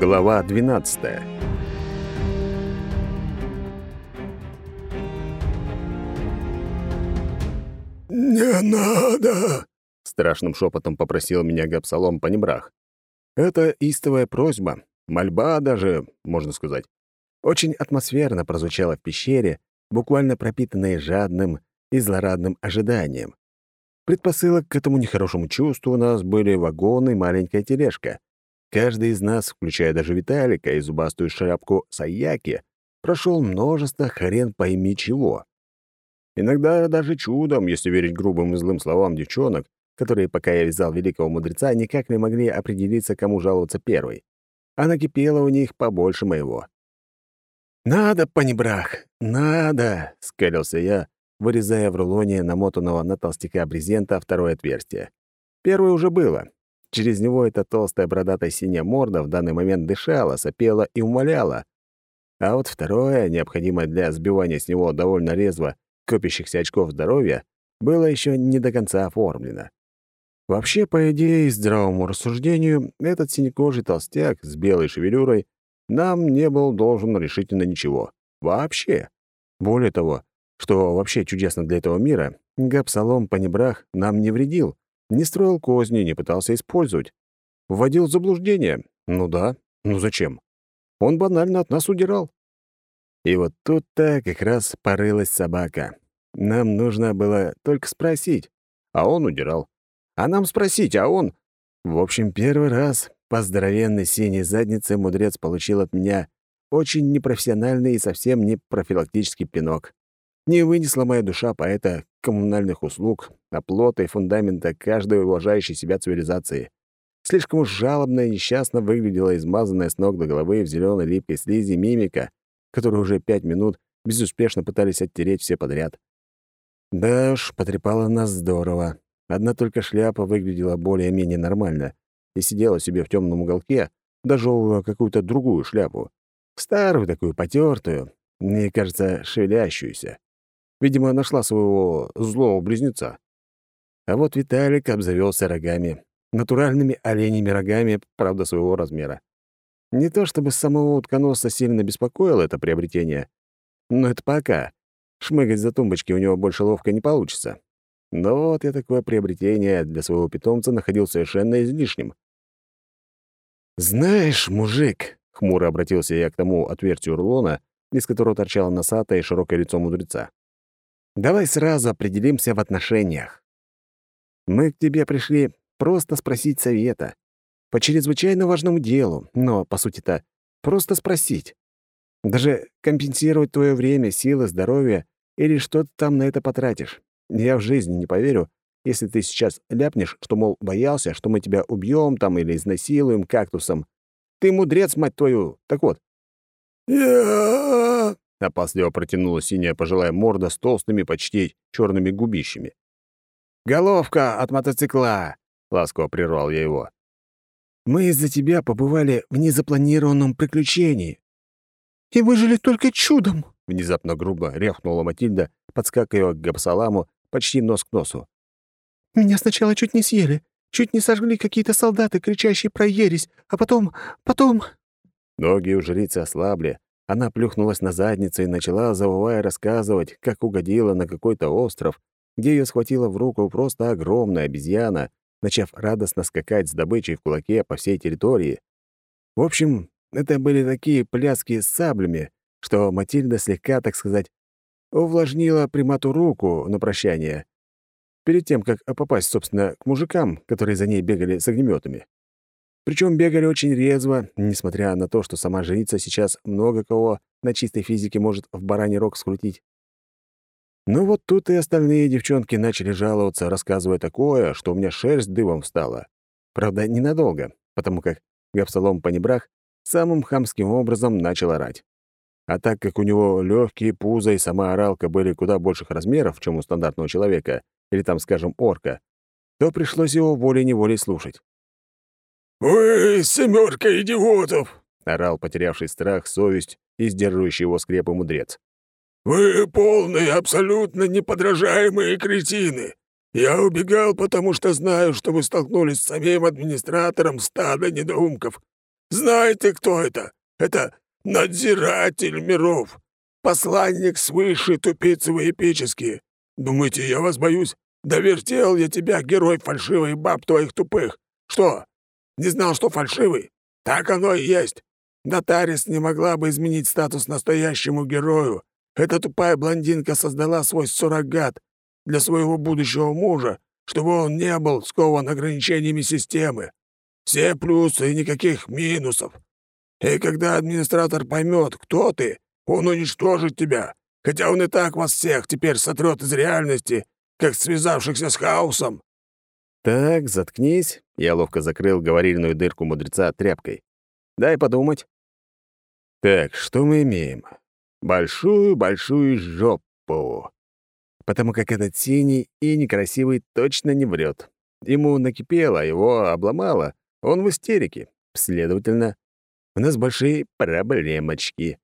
Глава 12 «Не надо!» — страшным шепотом попросил меня Гапсалом Панибрах. Это истовая просьба, мольба даже, можно сказать. Очень атмосферно прозвучало в пещере, буквально пропитанной жадным и злорадным ожиданием. Предпосылок к этому нехорошему чувству у нас были вагон и маленькая тележка. Каждый из нас, включая даже Виталика и зубастую шляпку Саяки, прошел множество хрен пойми чего. Иногда даже чудом, если верить грубым и злым словам девчонок, которые, пока я вязал великого мудреца, никак не могли определиться, кому жаловаться первой. А накипело у них побольше моего. «Надо, панибрах, надо!» — скалился я, вырезая в рулоне намотанного на толстяка брезента второе отверстие. Первое уже было. Через него эта толстая бородатая синяя морда в данный момент дышала, сопела и умоляла. А вот второе, необходимое для сбивания с него довольно резво копящихся очков здоровья, было еще не до конца оформлено. Вообще, по идее и здравому рассуждению, этот синекожий толстяк с белой шевелюрой нам не был должен решительно ничего. Вообще. Более того, что вообще чудесно для этого мира, Гапсалом Панибрах нам не вредил, не строил козни, не пытался использовать. Вводил в заблуждение. Ну да, ну зачем? Он банально от нас удирал. И вот тут-то как раз порылась собака. Нам нужно было только спросить, а он удирал. А нам спросить, а он... В общем, первый раз по здоровенной синей заднице мудрец получил от меня очень непрофессиональный и совсем не профилактический пинок. Не вынесла моя душа поэта коммунальных услуг, оплота и фундамента каждой уважающей себя цивилизации. Слишком уж жалобно и несчастно выглядела измазанная с ног до головы в зеленой липкой слизи мимика, которую уже пять минут безуспешно пытались оттереть все подряд. Да уж, потрепала нас здорово. Одна только шляпа выглядела более-менее нормально и сидела себе в темном уголке, дожевывая какую-то другую шляпу. Старую такую, потертую, мне кажется, шевелящуюся. Видимо, нашла своего злого близнеца. А вот Виталик обзавелся рогами. Натуральными оленями рогами, правда, своего размера. Не то чтобы самого утконоса сильно беспокоило это приобретение, но это пока. Шмыгать за тумбочки у него больше ловко не получится. Но вот я такое приобретение для своего питомца находил совершенно излишним. «Знаешь, мужик», — хмуро обратился я к тому отверстию рулона, из которого торчало носатое и широкое лицо мудреца. «Давай сразу определимся в отношениях. Мы к тебе пришли просто спросить совета. По чрезвычайно важному делу, но, по сути-то, просто спросить. Даже компенсировать твое время, силы, здоровье или что ты там на это потратишь. Я в жизни не поверю, если ты сейчас ляпнешь, что, мол, боялся, что мы тебя убьем там или изнасилуем кактусом. Ты мудрец, мать твою! Так вот. Опасливо протянула синяя пожилая морда с толстыми, почти черными губищами. «Головка от мотоцикла!» — ласково прервал я его. «Мы из-за тебя побывали в незапланированном приключении». «И выжили только чудом!» Внезапно грубо рявкнула Матильда, подскакивая к Гапсаламу почти нос к носу. «Меня сначала чуть не съели, чуть не сожгли какие-то солдаты, кричащие про ересь, а потом... потом...» Ноги у жрицы ослабли, она плюхнулась на задницу и начала, завывая, рассказывать, как угодила на какой-то остров, где ее схватила в руку просто огромная обезьяна, начав радостно скакать с добычей в кулаке по всей территории. В общем, это были такие пляски с саблями, что Матильда слегка, так сказать, увлажнила примату руку на прощание, перед тем, как попасть, собственно, к мужикам, которые за ней бегали с огнеметами. Причем бегали очень резво, несмотря на то, что сама жрица сейчас много кого на чистой физике может в бараний рог скрутить. Ну вот тут и остальные девчонки начали жаловаться, рассказывая такое, что у меня шерсть дыбом встала. Правда, ненадолго, потому как Гапсалом Панибрах самым хамским образом начал орать. А так как у него легкие пузо и сама оралка были куда больших размеров, чем у стандартного человека, или там, скажем, орка, то пришлось его волей-неволей слушать. «Вы семерка идиотов!» — орал потерявший страх, совесть и сдерживающий его скрепы мудрец. «Вы полные, абсолютно неподражаемые кретины! Я убегал, потому что знаю, что вы столкнулись с самим администратором стада недоумков. Знаете, кто это? Это надзиратель миров. Посланник свыше, тупицы вы эпические. Думаете, я вас боюсь? Довертел я тебя, герой фальшивый баб твоих тупых. Что, не знал, что фальшивый? Так оно и есть. Нотарис не могла бы изменить статус настоящему герою. Эта тупая блондинка создала свой суррогат для своего будущего мужа, чтобы он не был скован ограничениями системы. Все плюсы и никаких минусов. И когда администратор поймет, кто ты, он уничтожит тебя, хотя он и так вас всех теперь сотрет из реальности, как связавшихся с хаосом». «Так, заткнись». Я ловко закрыл говорильную дырку мудреца тряпкой. «Дай подумать». «Так, что мы имеем? Большую-большую жопу. Потому как этот синий и некрасивый точно не врет. Ему накипело, его обломало, он в истерике. Следовательно, у нас большие проблемочки.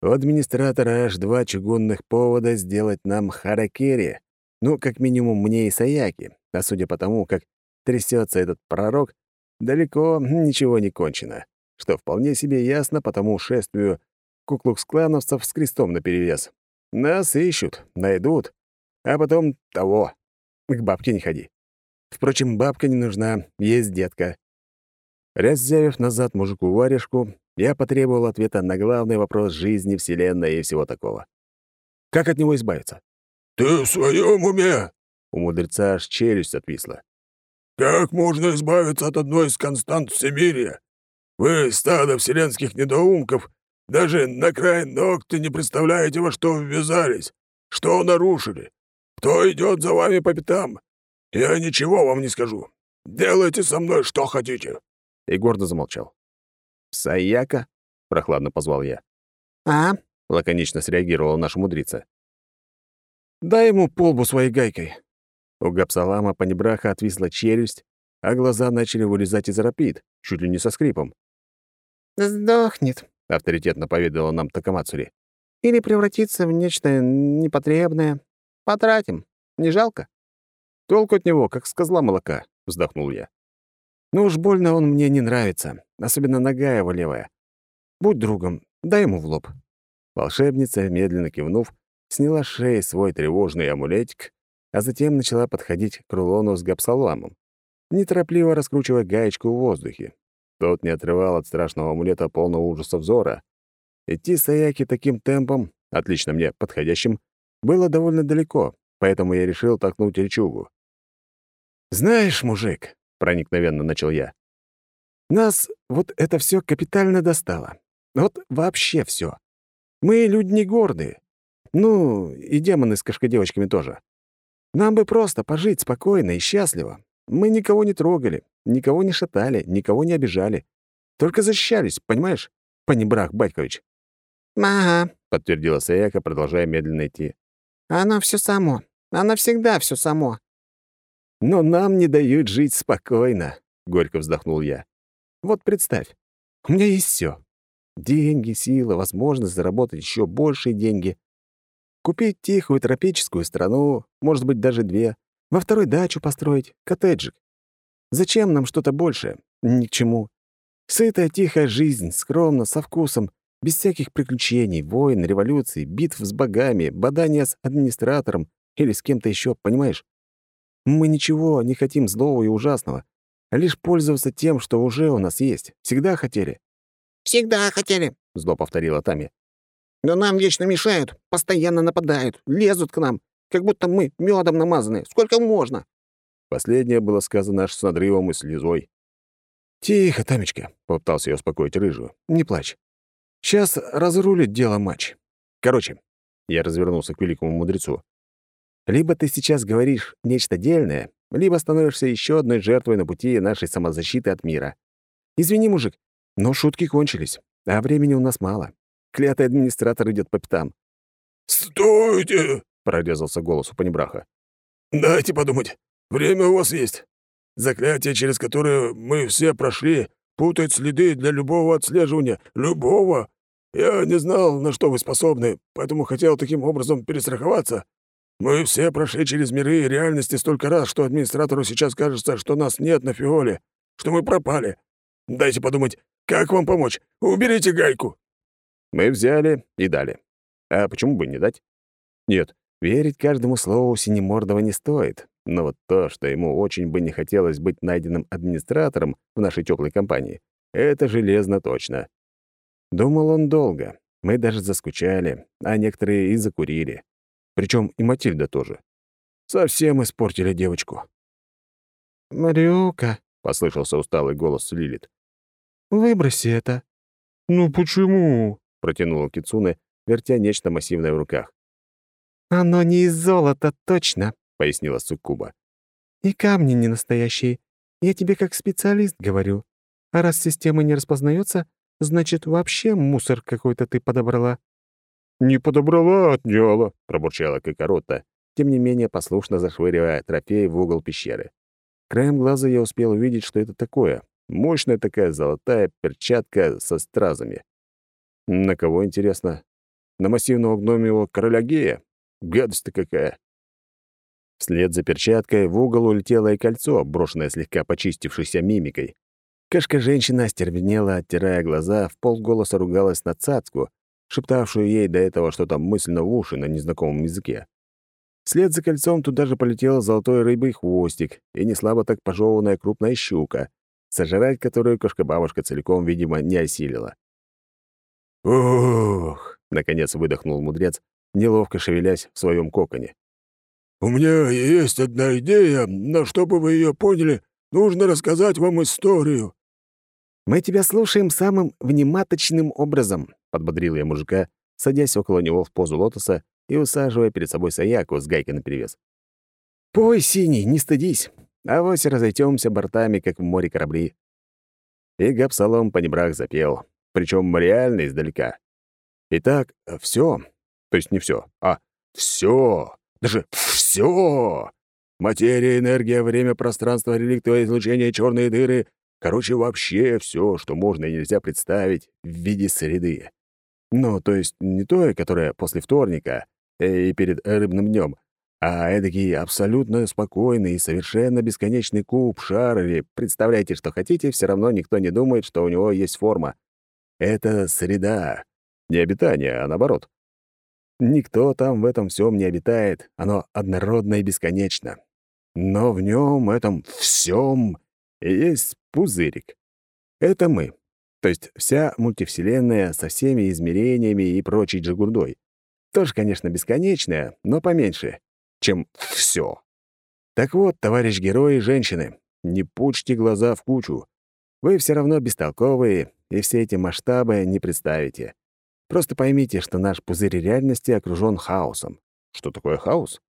У администратора аж два чугунных повода сделать нам харакири. Ну, как минимум, мне и Саяки. А судя по тому, как трясется этот пророк, далеко ничего не кончено. Что вполне себе ясно по тому шествию куклукс-клановцев с крестом наперевес. Нас ищут, найдут, а потом того. К бабке не ходи. Впрочем, бабка не нужна, есть детка. Раззявив назад мужику варежку, я потребовал ответа на главный вопрос жизни, Вселенной и всего такого. Как от него избавиться? «Ты в своем уме?» У мудреца аж челюсть отвисла. «Как можно избавиться от одной из констант всемирия? Вы, стадо вселенских недоумков, даже на край ногти не представляете, во что ввязались, что нарушили, кто идет за вами по пятам. Я ничего вам не скажу. Делайте со мной что хотите и гордо замолчал. «Саяка?» — прохладно позвал я. «А?» — лаконично среагировала наша мудрица. «Дай ему полбу своей гайкой». У Гапсалама Панибраха отвисла челюсть, а глаза начали вылезать из рапид, чуть ли не со скрипом. «Сдохнет», — авторитетно поведала нам Такамацури. «Или превратится в нечто непотребное. Потратим. Не жалко?» «Толку от него, как с козла молока», — вздохнул я. Ну уж больно он мне не нравится, особенно нога его левая. Будь другом, дай ему в лоб». Волшебница, медленно кивнув, сняла с шеи свой тревожный амулетик, а затем начала подходить к рулону с гапсаламом, неторопливо раскручивая гаечку в воздухе. Тот не отрывал от страшного амулета полного ужаса взора. Идти Саяки таким темпом, отлично мне подходящим, было довольно далеко, поэтому я решил толкнуть речугу. «Знаешь, мужик, — проникновенно начал я. «Нас вот это все капитально достало. Вот вообще все. Мы люди не гордые. Ну, и демоны с кошкодевочками тоже. Нам бы просто пожить спокойно и счастливо. Мы никого не трогали, никого не шатали, никого не обижали. Только защищались, понимаешь, Панибрах Батькович?» «Ага», — подтвердила Саяка, продолжая медленно идти. «Оно все само. Оно всегда все само. Но нам не дают жить спокойно, горько вздохнул я. Вот представь, у меня есть все: Деньги, сила, возможность заработать еще большие деньги. Купить тихую тропическую страну, может быть, даже две. Во второй дачу построить, коттеджик. Зачем нам что-то большее? Ни к чему. Сытая тихая жизнь, скромно, со вкусом, без всяких приключений, войн, революций, битв с богами, бадания с администратором или с кем-то еще, понимаешь? Мы ничего не хотим злого и ужасного, лишь пользоваться тем, что уже у нас есть. Всегда хотели». «Всегда хотели», — зло повторила Тами. «Но нам вечно мешают, постоянно нападают, лезут к нам, как будто мы медом намазаны. Сколько можно?» Последнее было сказано аж с надрывом и слезой. «Тихо, Тамечка», — попытался я успокоить рыжую. «Не плачь. Сейчас разрулит дело матч. Короче, я развернулся к великому мудрецу. Либо ты сейчас говоришь нечто дельное, либо становишься еще одной жертвой на пути нашей самозащиты от мира. Извини, мужик, но шутки кончились, а времени у нас мало. Клятый администратор идет по пятам. «Стойте!» — прорезался голос у Панибраха. «Дайте подумать. Время у вас есть. Заклятие, через которое мы все прошли, путает следы для любого отслеживания. Любого. Я не знал, на что вы способны, поэтому хотел таким образом перестраховаться. Мы все прошли через миры и реальности столько раз, что администратору сейчас кажется, что нас нет на Фиоле, что мы пропали. Дайте подумать, Как вам помочь? Уберите гайку!» Мы взяли и дали. А почему бы не дать? Нет, верить каждому слову Синемордова не стоит. Но вот то, что ему очень бы не хотелось быть найденным администратором в нашей теплой компании, это железно точно. Думал он долго. Мы даже заскучали, а некоторые и закурили. Причем и Матильда тоже. Совсем испортили девочку. «Марюка», — послышался усталый голос Лилит, — «выброси это». «Ну почему?» — протянула Кицуне, вертя нечто массивное в руках. «Оно не из золота, точно», — пояснила Суккуба. «И камни не настоящие. Я тебе как специалист говорю. А раз система не распознается, значит, вообще мусор какой-то ты подобрала». «Не подобрала, а отняла», — пробурчала Кокоротта, тем не менее послушно зашвыривая трофей в угол пещеры. Краем глаза я успел увидеть, что это такое. Мощная такая золотая перчатка со стразами. На кого, интересно? На массивного гномиего короля Гея? Гадость-то какая! Вслед за перчаткой в угол улетело и кольцо, брошенное слегка почистившейся мимикой. Кашка-женщина остервенела, оттирая глаза, в полголоса ругалась на цацку, шептавшую ей до этого что-то мысленно в уши на незнакомом языке. Вслед за кольцом туда же полетел золотой рыбый хвостик и неслабо так пожеванная крупная щука, сожрать которую кошка-бабушка целиком, видимо, не осилила. «Ох!» — наконец выдохнул мудрец, неловко шевелясь в своем коконе. «У меня есть одна идея, но чтобы вы ее поняли, нужно рассказать вам историю». «Мы тебя слушаем самым внимательным образом», — подбодрил я мужика, садясь около него в позу лотоса и усаживая перед собой Саяку с гайкой наперевес. «Пой, синий, не стыдись, а вось разойдемся бортами, как в море корабли». И Гапсалом по небрах запел, причем реально издалека. Итак, все, то есть не все, а все, даже все. Материя, энергия, время, пространство, реликтовое излучение, черные дыры. Короче, вообще все, что можно и нельзя представить в виде среды. Ну, то есть не той, которая после вторника, и перед рыбным днем, а эдакий абсолютно спокойный и совершенно бесконечный куб, шар или представляйте, что хотите, все равно никто не думает, что у него есть форма. Это среда. Не обитание, а наоборот. Никто там в этом всем не обитает, оно однородно и бесконечно. Но в нем, этом всем, есть пузырик. Это мы. То есть вся мультивселенная со всеми измерениями и прочей джигурдой. Тоже, конечно, бесконечная, но поменьше, чем все. Так вот, товарищ герои и женщины, не пучьте глаза в кучу. Вы все равно бестолковые, и все эти масштабы не представите. Просто поймите, что наш пузырь реальности окружен хаосом. Что такое хаос?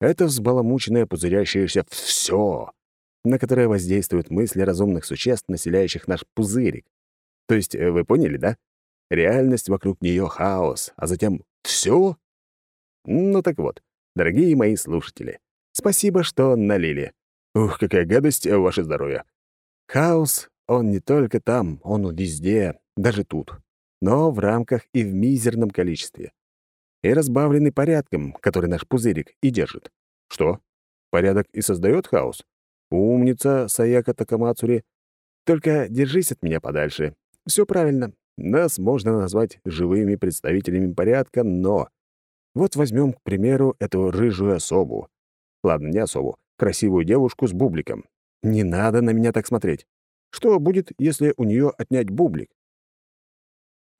Это взбаламученное пузырящееся все, на которое воздействуют мысли разумных существ, населяющих наш пузырик. То есть, э, вы поняли, да? Реальность вокруг нее хаос, а затем все? Ну так вот, дорогие мои слушатели, спасибо, что налили. Ух, какая гадость, э, ваше здоровье. Хаос, он не только там, он везде, даже тут. Но в рамках и в мизерном количестве. И разбавленный порядком, который наш пузырик и держит. Что? Порядок и создает хаос? Умница, Саяка Такамацури. Только держись от меня подальше. Все правильно. Нас можно назвать живыми представителями порядка, но... Вот возьмем, к примеру, эту рыжую особу. Ладно, не особу, красивую девушку с бубликом. Не надо на меня так смотреть. Что будет, если у нее отнять бублик?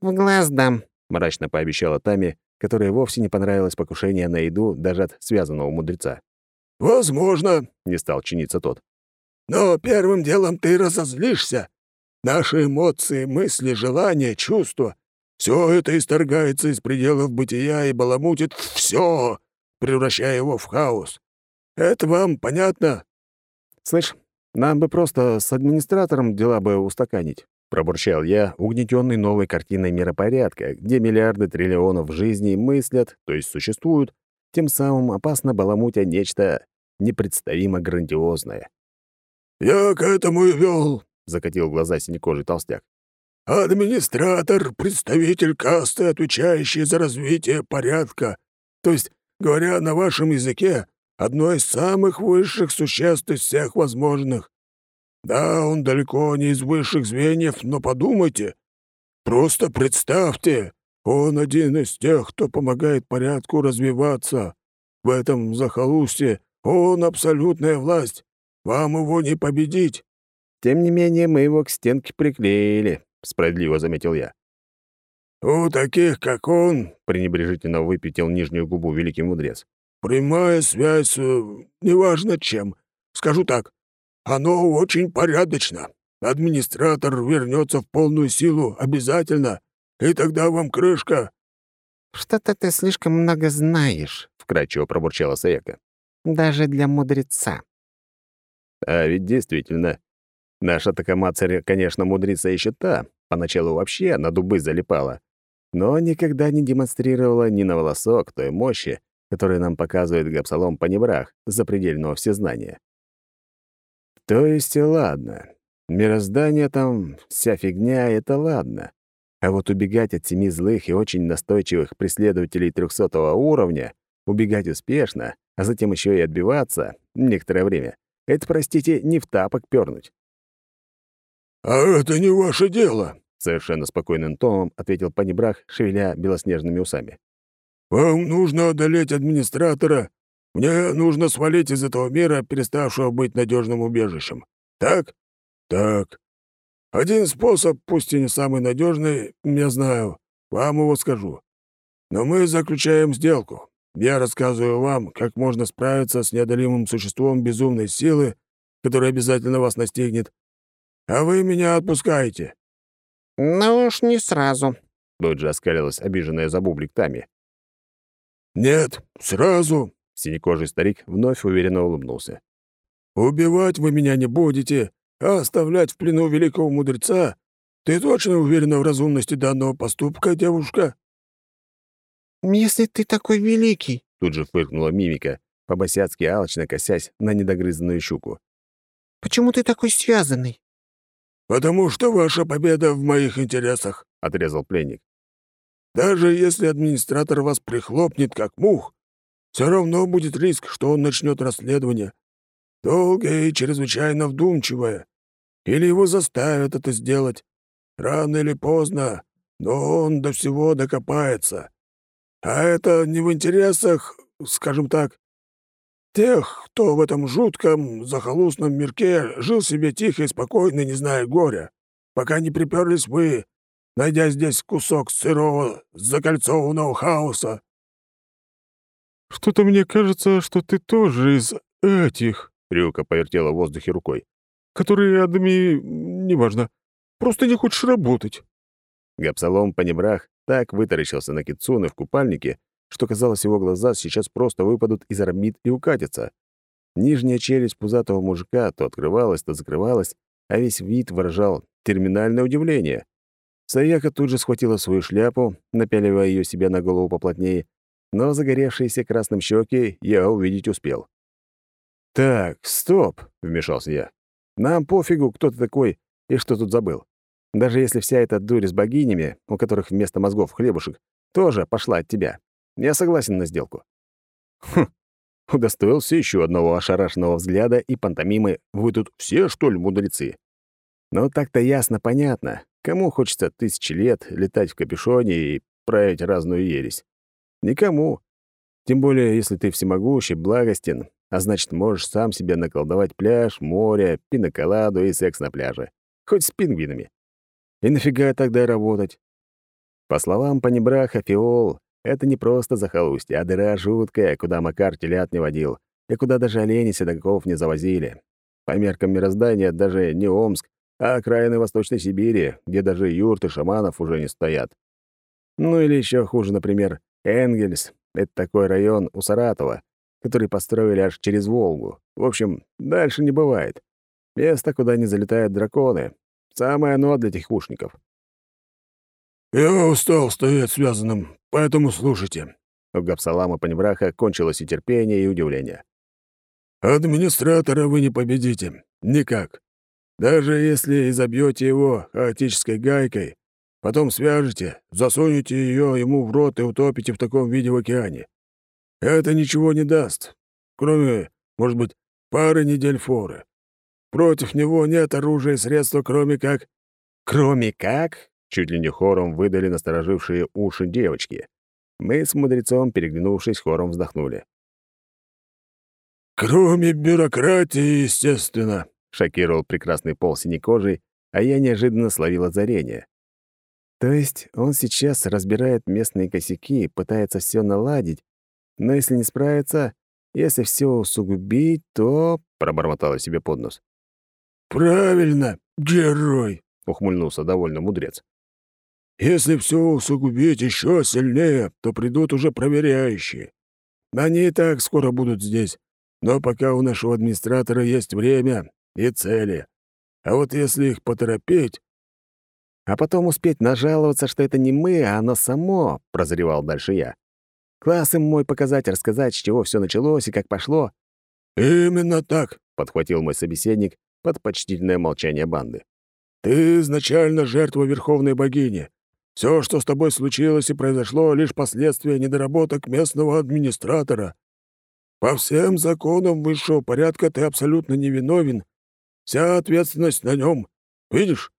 «В глаз дам», — мрачно пообещала Тами, которой вовсе не понравилось покушение на еду даже от связанного мудреца. «Возможно», — не стал чиниться тот. «Но первым делом ты разозлишься, Наши эмоции, мысли, желания, чувства — все это исторгается из пределов бытия и баламутит все, превращая его в хаос. Это вам понятно?» «Слышь, нам бы просто с администратором дела бы устаканить», — пробурчал я, угнетенный новой картиной миропорядка, где миллиарды триллионов жизней мыслят, то есть существуют, тем самым опасно баламутя нечто непредставимо грандиозное. «Я к этому и вел», — закатил глаза синекожий толстяк. «Администратор — представитель касты, отвечающий за развитие порядка. То есть, говоря на вашем языке, одно из самых высших существ из всех возможных. Да, он далеко не из высших звеньев, но подумайте. Просто представьте, он один из тех, кто помогает порядку развиваться. В этом захолустье он абсолютная власть. Вам его не победить. Тем не менее, мы его к стенке приклеили, справедливо заметил я. У таких, как он, пренебрежительно выпятил нижнюю губу великий мудрец. Прямая связь, э, неважно чем. Скажу так, оно очень порядочно. Администратор вернется в полную силу обязательно, и тогда вам крышка». «Что-то ты слишком много знаешь», — вкрадчиво пробурчала Саяка. «Даже для мудреца». А ведь действительно, наша Такамацарь, конечно, мудрица еще та, поначалу вообще на дубы залипала, но никогда не демонстрировала ни на волосок той мощи, которую нам показывает Гапсалом Панибрах запредельного всезнания. То есть, ладно, мироздание там, вся фигня — это ладно. А вот убегать от семи злых и очень настойчивых преследователей трехсотого уровня, убегать успешно, а затем еще и отбиваться некоторое время, это, простите, не в тапок пернуть. «А это не ваше дело», — совершенно спокойным тоном ответил Панибрах, шевеля белоснежными усами. «Вам нужно одолеть администратора. Мне нужно свалить из этого мира, переставшего быть надежным убежищем. Так? Так. Один способ, пусть и не самый надежный, я знаю. Вам его скажу. Но мы заключаем сделку. Я рассказываю вам, как можно справиться с неодолимым существом безумной силы, которая обязательно вас настигнет. А вы меня отпускаете». «Ну уж не сразу», — тут же оскалилась обиженная за бублик Тами. «Нет, сразу!» — синекожий старик вновь уверенно улыбнулся. «Убивать вы меня не будете, а оставлять в плену великого мудреца? Ты точно уверена в разумности данного поступка, девушка?» «Если ты такой великий», — тут же фыркнула мимика, по-босяцки алчно косясь на недогрызанную щуку. «Почему ты такой связанный?» «Потому что ваша победа в моих интересах», — отрезал пленник. Даже если администратор вас прихлопнет, как мух, все равно будет риск, что он начнет расследование. Долгое и чрезвычайно вдумчивое. Или его заставят это сделать. Рано или поздно, но он до всего докопается. А это не в интересах, скажем так, тех, кто в этом жутком, захолустном мирке жил себе тихо и спокойно, не зная горя, пока не приперлись вы, найдя здесь кусок сырого, закольцованного хаоса. «Что-то мне кажется, что ты тоже из этих...» — Рюка повертела в воздухе рукой. «Которые адми... неважно. Просто не хочешь работать». Гапсалом Панебрах так вытаращился на Кицуны в купальнике, что, казалось, его глаза сейчас просто выпадут из орбит и укатятся. Нижняя челюсть пузатого мужика то открывалась, то закрывалась, а весь вид выражал терминальное удивление. Саяка тут же схватила свою шляпу, напяливая ее себе на голову поплотнее, но загоревшиеся красным щеки я увидеть успел. «Так, стоп!» — вмешался я. «Нам пофигу, кто ты такой и что тут забыл. Даже если вся эта дурь с богинями, у которых вместо мозгов хлебушек, тоже пошла от тебя. Я согласен на сделку». Хм, удостоился еще одного ошарашенного взгляда и пантомимы «Вы тут все, что ли, мудрецы?» Но так-то ясно понятно, Кому хочется тысячи лет летать в капюшоне и править разную ересь? Никому. Тем более, если ты всемогущий, благостен, а значит, можешь сам себе наколдовать пляж, море, пиноколаду и секс на пляже. Хоть с пингвинами. И нафига тогда работать? По словам Панибраха, Фиол — это не просто захолустье, а дыра жуткая, куда Макар телят не водил, и куда даже олени седоков не завозили. По меркам мироздания даже не Омск, а окраины Восточной Сибири, где даже юрты шаманов уже не стоят. Ну или еще хуже, например, Энгельс — это такой район у Саратова, который построили аж через Волгу. В общем, дальше не бывает. Место, куда не залетают драконы. Самое оно для тихушников. «Я устал стоять связанным, поэтому слушайте». У Гапсалама Панебраха кончилось и терпение, и удивление. «Администратора вы не победите. Никак. Даже если изобьете его хаотической гайкой, потом свяжете, засунете ее ему в рот и утопите в таком виде в океане. Это ничего не даст, кроме, может быть, пары недель форы. Против него нет оружия и средства, кроме как...» «Кроме как?» — чуть ли не хором выдали насторожившие уши девочки. Мы с мудрецом, переглянувшись, хором вздохнули. «Кроме бюрократии, естественно», — шокировал прекрасный пол синей кожей, а я неожиданно словил озарение. То есть он сейчас разбирает местные косяки, пытается все наладить, но если не справится, если все усугубить, то...» — пробормотала себе под нос. «Правильно, герой!» — ухмыльнулся довольно мудрец. «Если все усугубить еще сильнее, то придут уже проверяющие. Они и так скоро будут здесь, но пока у нашего администратора есть время и цели. А вот если их поторопить...» «А потом успеть нажаловаться, что это не мы, а оно само», — прозревал дальше я. «Класс им мой показать, рассказать, с чего все началось и как пошло». «Именно так», — подхватил мой собеседник под почтительное молчание банды. «Ты изначально жертва Верховной Богини. Все, что с тобой случилось и произошло, лишь последствия недоработок местного администратора. По всем законам высшего порядка ты абсолютно невиновен. Вся ответственность на нем. Видишь?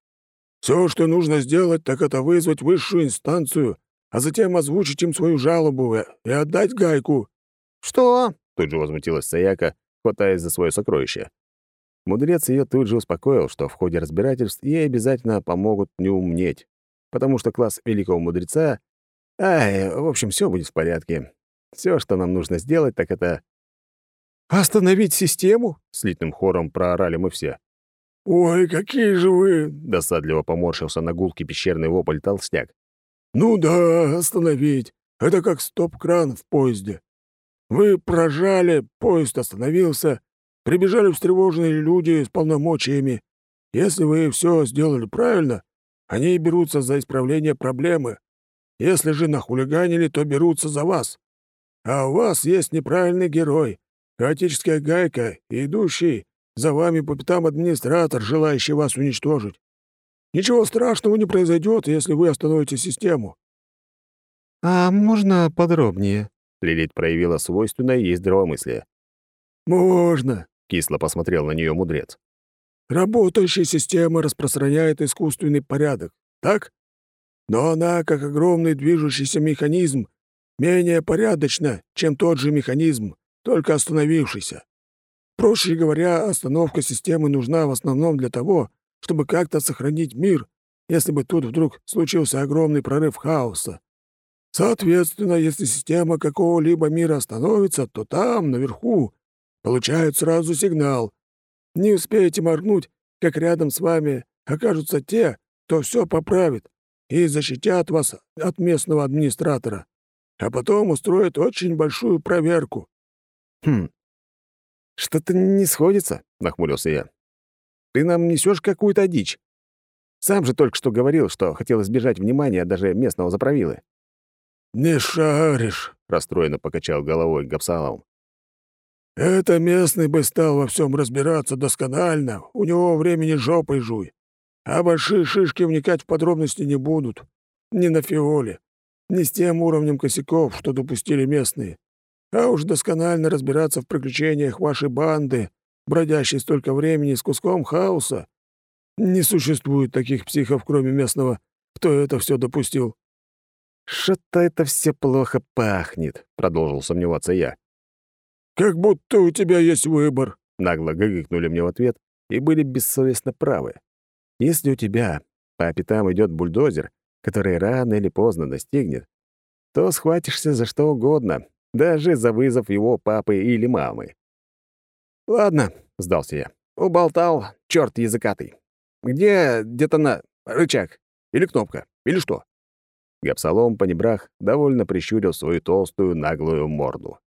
Все, что нужно сделать, так это вызвать высшую инстанцию, а затем озвучить им свою жалобу и отдать гайку». «Что?» — тут же возмутилась Саяка, хватаясь за свое сокровище. Мудрец ее тут же успокоил, что в ходе разбирательств ей обязательно помогут не умнеть, потому что класс великого мудреца... Ай, в общем, все будет в порядке. Все, что нам нужно сделать, так это... «Остановить систему?» — слитным хором проорали мы все. «Ой, какие же вы!» — досадливо поморщился на гулке пещерный вопль толстяк. «Ну да, остановить. Это как стоп-кран в поезде. Вы прожали, поезд остановился, прибежали встревоженные люди с полномочиями. Если вы все сделали правильно, они берутся за исправление проблемы. Если же нахулиганили, то берутся за вас. А у вас есть неправильный герой, хаотическая гайка идущий за вами по пятам администратор, желающий вас уничтожить. Ничего страшного не произойдет, если вы остановите систему». «А можно подробнее?» Лилит проявила свойственное ей здравомыслие. «Можно», — кисло посмотрел на нее мудрец. «Работающая система распространяет искусственный порядок, так? Но она, как огромный движущийся механизм, менее порядочна, чем тот же механизм, только остановившийся. Проще говоря, остановка системы нужна в основном для того, чтобы как-то сохранить мир, если бы тут вдруг случился огромный прорыв хаоса. Соответственно, если система какого-либо мира остановится, то там, наверху, получают сразу сигнал. Не успеете моргнуть, как рядом с вами окажутся те, кто все поправит и защитят вас от местного администратора, а потом устроят очень большую проверку. «Хм, что-то не сходится», — нахмурился я. Ты нам несешь какую-то дичь. Сам же только что говорил, что хотел избежать внимания даже местного заправилы». «Не шаришь», — расстроенно покачал головой Гапсалом. «Это местный бы стал во всем разбираться досконально, у него времени жопой жуй. А большие шишки вникать в подробности не будут. Ни на фиоле, ни с тем уровнем косяков, что допустили местные. А уж досконально разбираться в приключениях вашей банды бродящий столько времени с куском хаоса. Не существует таких психов, кроме местного, кто это все допустил». «Что-то это все плохо пахнет», — продолжил сомневаться я. «Как будто у тебя есть выбор», — нагло гыгыкнули мне в ответ и были бессовестно правы. «Если у тебя по пятам идет бульдозер, который рано или поздно достигнет, то схватишься за что угодно, даже за вызов его папы или мамы. «Ладно», — сдался я. «Уболтал, черт языкатый. Где где-то на рычаг? Или кнопка? Или что?» Гапсалом по небрах довольно прищурил свою толстую наглую морду.